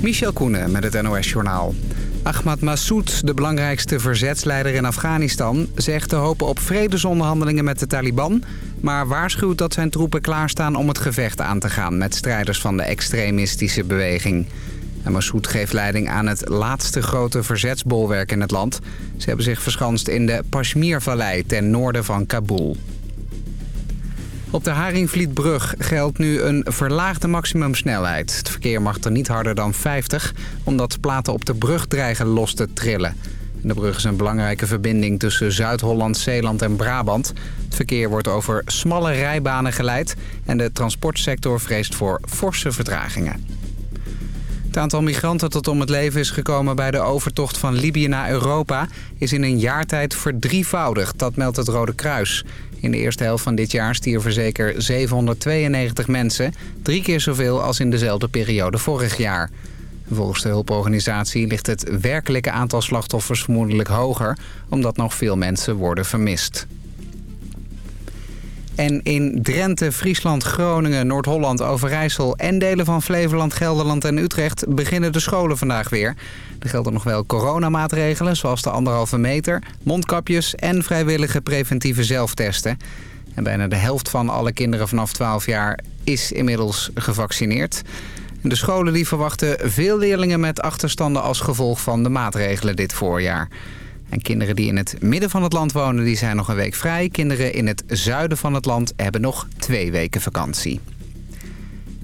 Michel Koenen met het NOS-journaal. Ahmad Massoud, de belangrijkste verzetsleider in Afghanistan... zegt te hopen op vredesonderhandelingen met de Taliban... maar waarschuwt dat zijn troepen klaarstaan om het gevecht aan te gaan... met strijders van de extremistische beweging. En Massoud geeft leiding aan het laatste grote verzetsbolwerk in het land. Ze hebben zich verschanst in de Pashmir-vallei ten noorden van Kabul. Op de Haringvlietbrug geldt nu een verlaagde maximumsnelheid. Het verkeer mag er niet harder dan 50, omdat platen op de brug dreigen los te trillen. De brug is een belangrijke verbinding tussen Zuid-Holland, Zeeland en Brabant. Het verkeer wordt over smalle rijbanen geleid en de transportsector vreest voor forse vertragingen. Het aantal migranten dat om het leven is gekomen bij de overtocht van Libië naar Europa... is in een jaar tijd verdrievoudigd, dat meldt het Rode Kruis. In de eerste helft van dit jaar stierven zeker 792 mensen. Drie keer zoveel als in dezelfde periode vorig jaar. Volgens de hulporganisatie ligt het werkelijke aantal slachtoffers vermoedelijk hoger... omdat nog veel mensen worden vermist. En in Drenthe, Friesland, Groningen, Noord-Holland, Overijssel... en delen van Flevoland, Gelderland en Utrecht beginnen de scholen vandaag weer. Er gelden nog wel coronamaatregelen, zoals de anderhalve meter... mondkapjes en vrijwillige preventieve zelftesten. En bijna de helft van alle kinderen vanaf 12 jaar is inmiddels gevaccineerd. De scholen die verwachten veel leerlingen met achterstanden als gevolg van de maatregelen dit voorjaar. En kinderen die in het midden van het land wonen, die zijn nog een week vrij. Kinderen in het zuiden van het land hebben nog twee weken vakantie.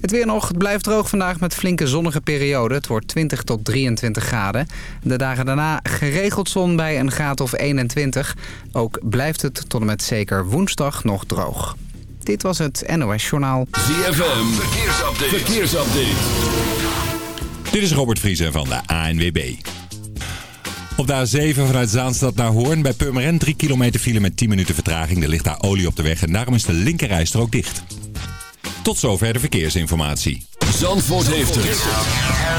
Het weer nog. Het blijft droog vandaag met flinke zonnige periode. Het wordt 20 tot 23 graden. De dagen daarna geregeld zon bij een graad of 21. Ook blijft het tot en met zeker woensdag nog droog. Dit was het NOS Journaal. ZFM. Verkeersupdate. Verkeersupdate. Dit is Robert Vriezen van de ANWB. Op de A7 vanuit Zaanstad naar Hoorn bij Purmerend 3 kilometer file met 10 minuten vertraging. Er ligt daar olie op de weg en daarom is de linkerrijstrook dicht. Tot zover de verkeersinformatie. Zandvoort heeft het.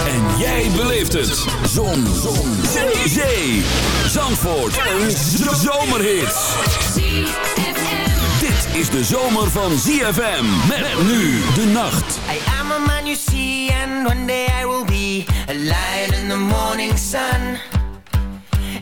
En jij beleeft het. Zon. Zon. Zee. Zee. Zandvoort. Een zomerhit. Dit is de zomer van ZFM. Met nu de nacht. I am a man you see and one day I will be a lion in the morning sun.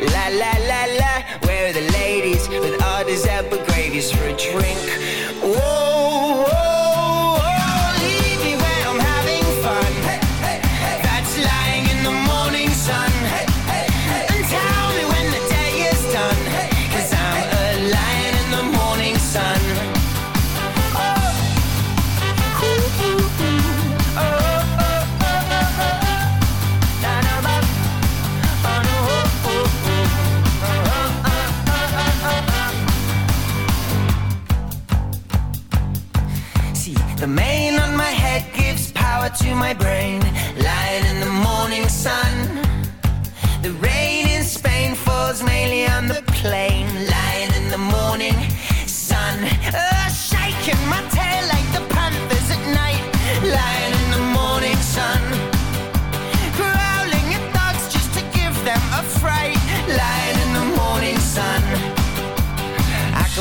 La la la la, where are the ladies with all these apple gravies for a drink? Whoa, the mane on my head gives power to my brain.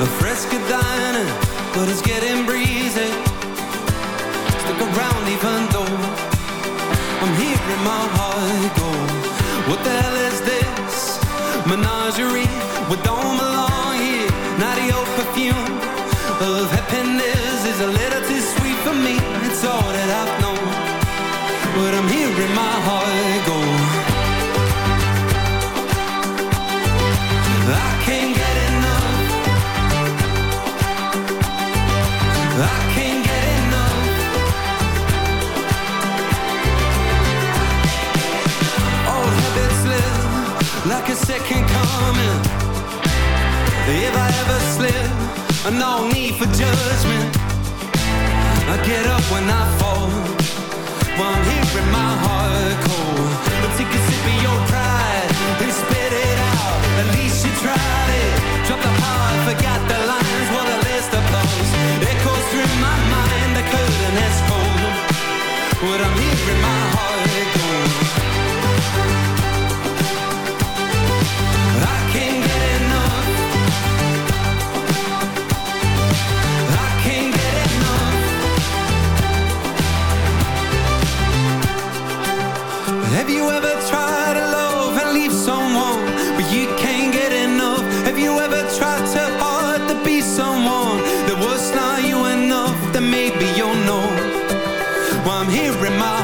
A fresca dining, but it's getting breezy. Stick around even though I'm hearing my heart go. What the hell is this? Menagerie, we don't belong here. Not your perfume of happiness is a little second coming. If I ever slip, no need for judgment. I get up when I fall. While I'm hearing my heart cold. But take a sip of your pride and spit it out. At least you tried it. Drop the heart, forgot the lines. What a list of blows. Echoes through my mind. The curtain is cold. But I'm hearing in my heart someone but you can't get enough. Have you ever tried too hard to be someone? that was not you enough? Then maybe you'll know why I'm hearing my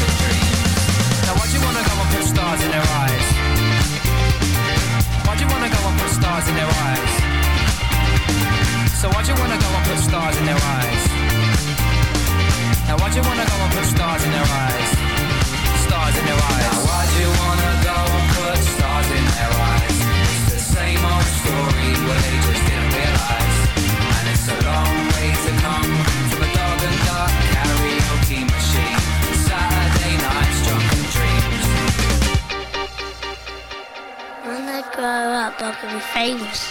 stars in their eyes? Stars in their eyes. Now why'd you wanna go and put stars in their eyes? It's the same old story where they just didn't realise. And it's a long way to come from a dog and duck karaoke machine. Saturday nights, drunken dreams. When I grow up, I can be famous.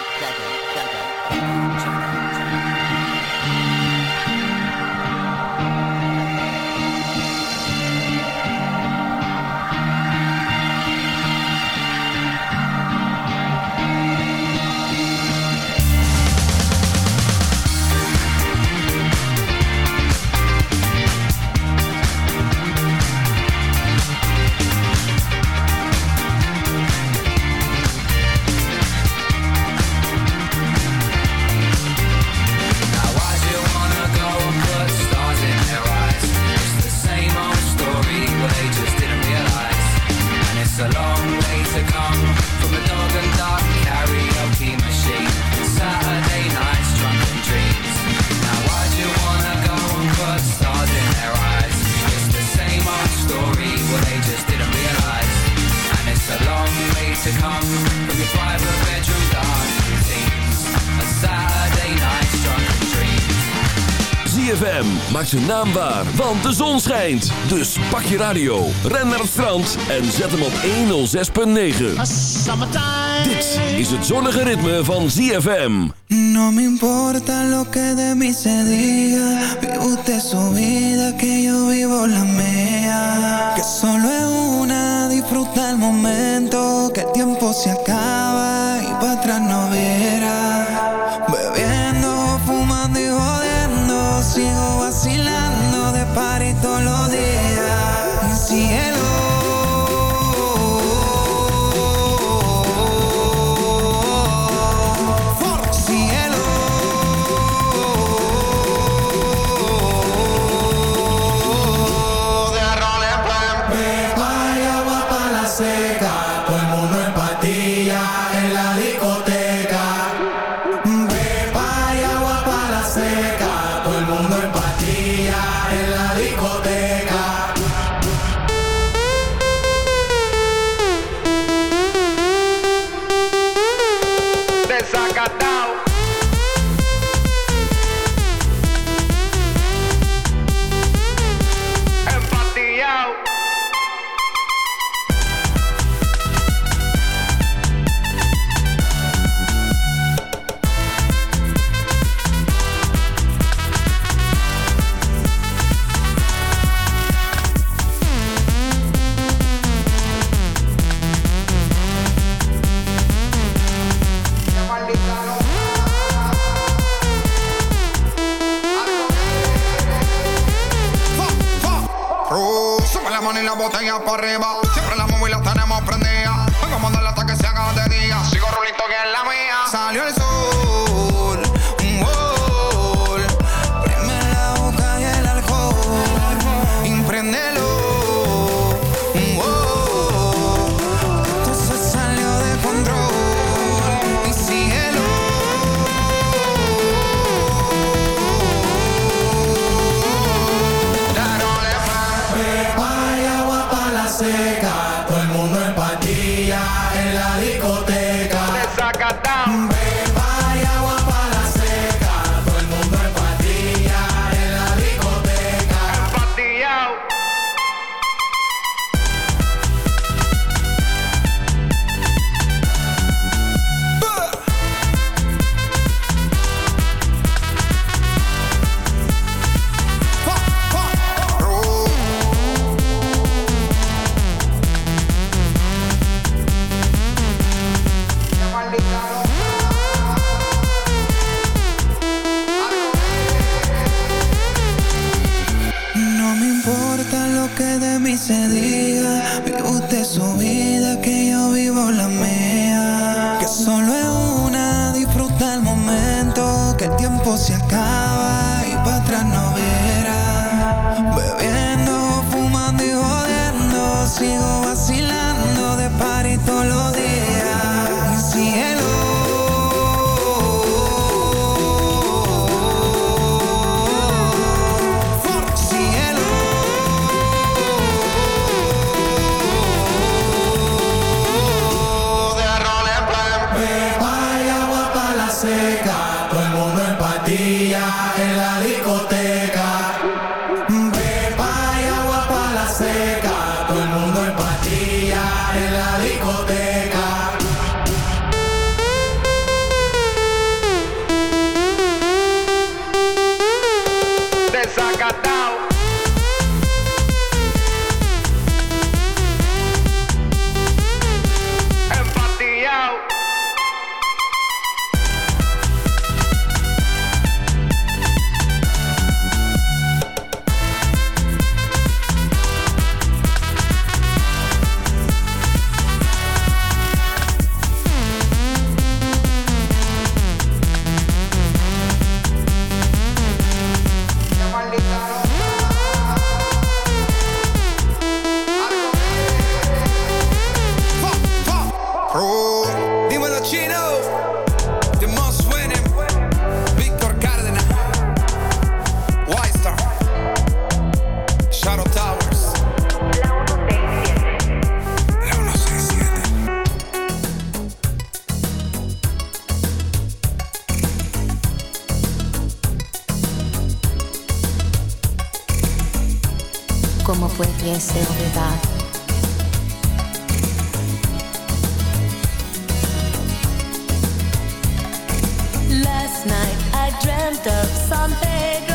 zijn naam waar, want de zon schijnt. Dus pak je radio, ren naar het strand en zet hem op 106.9. Dit is het zonnige ritme van ZFM. No me importa lo que de mí se diga Vive usted su vida, que yo vivo la mía Que solo es una, disfruta el momento Que el tiempo se acaba y para atrás no tiempo se acaba y para atrás no verá. Bebiendo, fumando y jodiendo, sigo como pudiese olvidar. Last night I dreamt of something.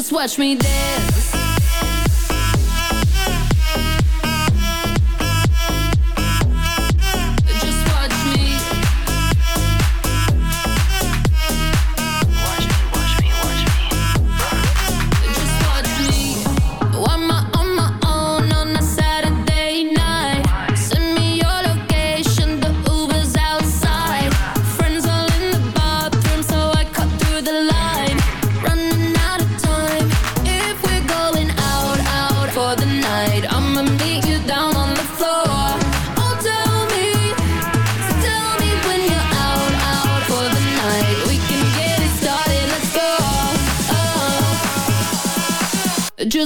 Just watch me dance.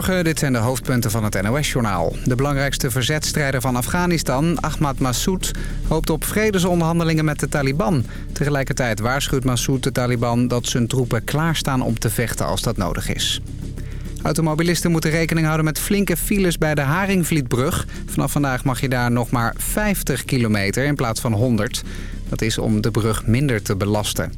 Dit zijn de hoofdpunten van het NOS-journaal. De belangrijkste verzetstrijder van Afghanistan, Ahmad Massoud... hoopt op vredesonderhandelingen met de Taliban. Tegelijkertijd waarschuwt Massoud de Taliban dat zijn troepen klaarstaan om te vechten als dat nodig is. Automobilisten moeten rekening houden met flinke files bij de Haringvlietbrug. Vanaf vandaag mag je daar nog maar 50 kilometer in plaats van 100. Dat is om de brug minder te belasten.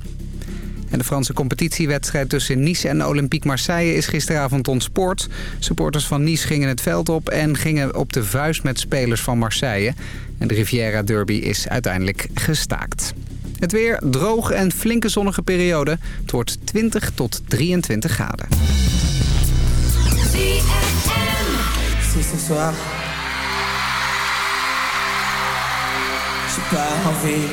En de Franse competitiewedstrijd tussen Nice en Olympique Marseille is gisteravond ontspoord. Supporters van Nice gingen het veld op en gingen op de vuist met spelers van Marseille. En de Riviera Derby is uiteindelijk gestaakt. Het weer droog en flinke zonnige periode. Het wordt 20 tot 23 graden. J'ai envie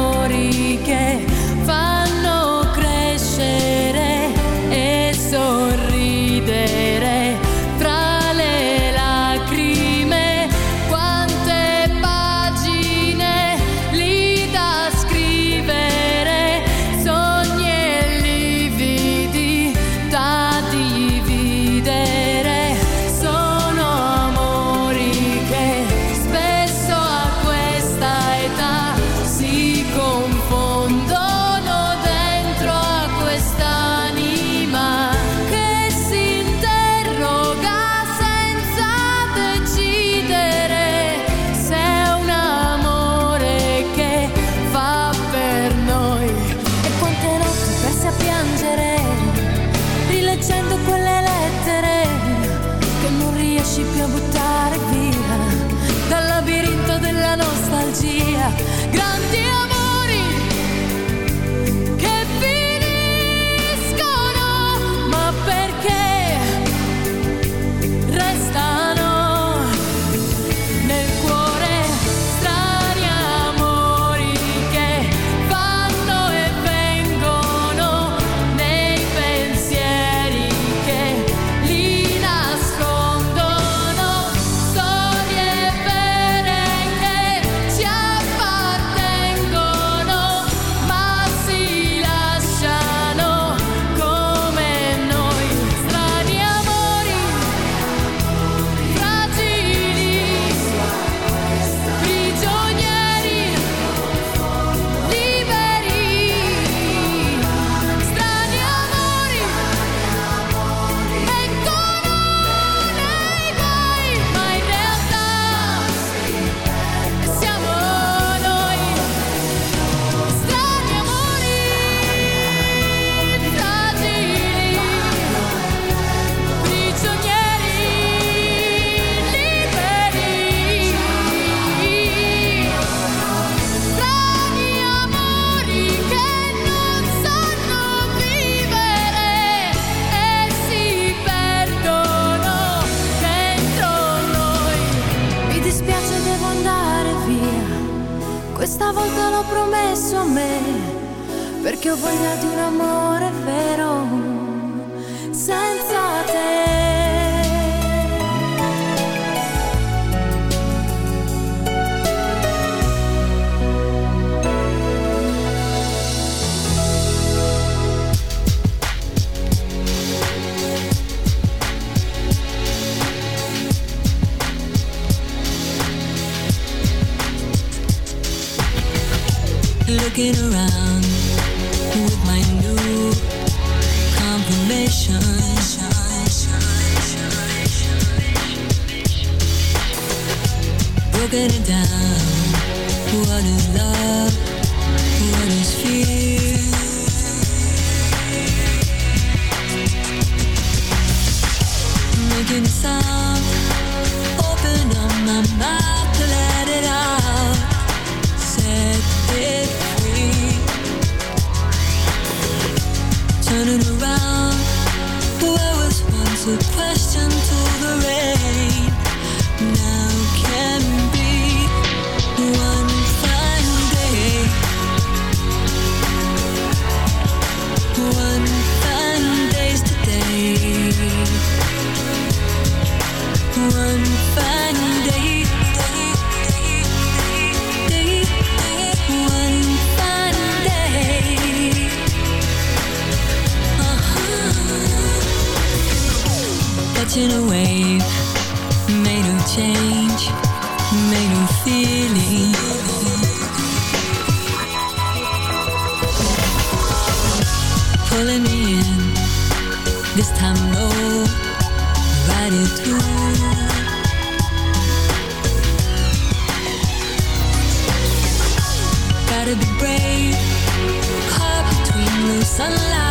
Sunlight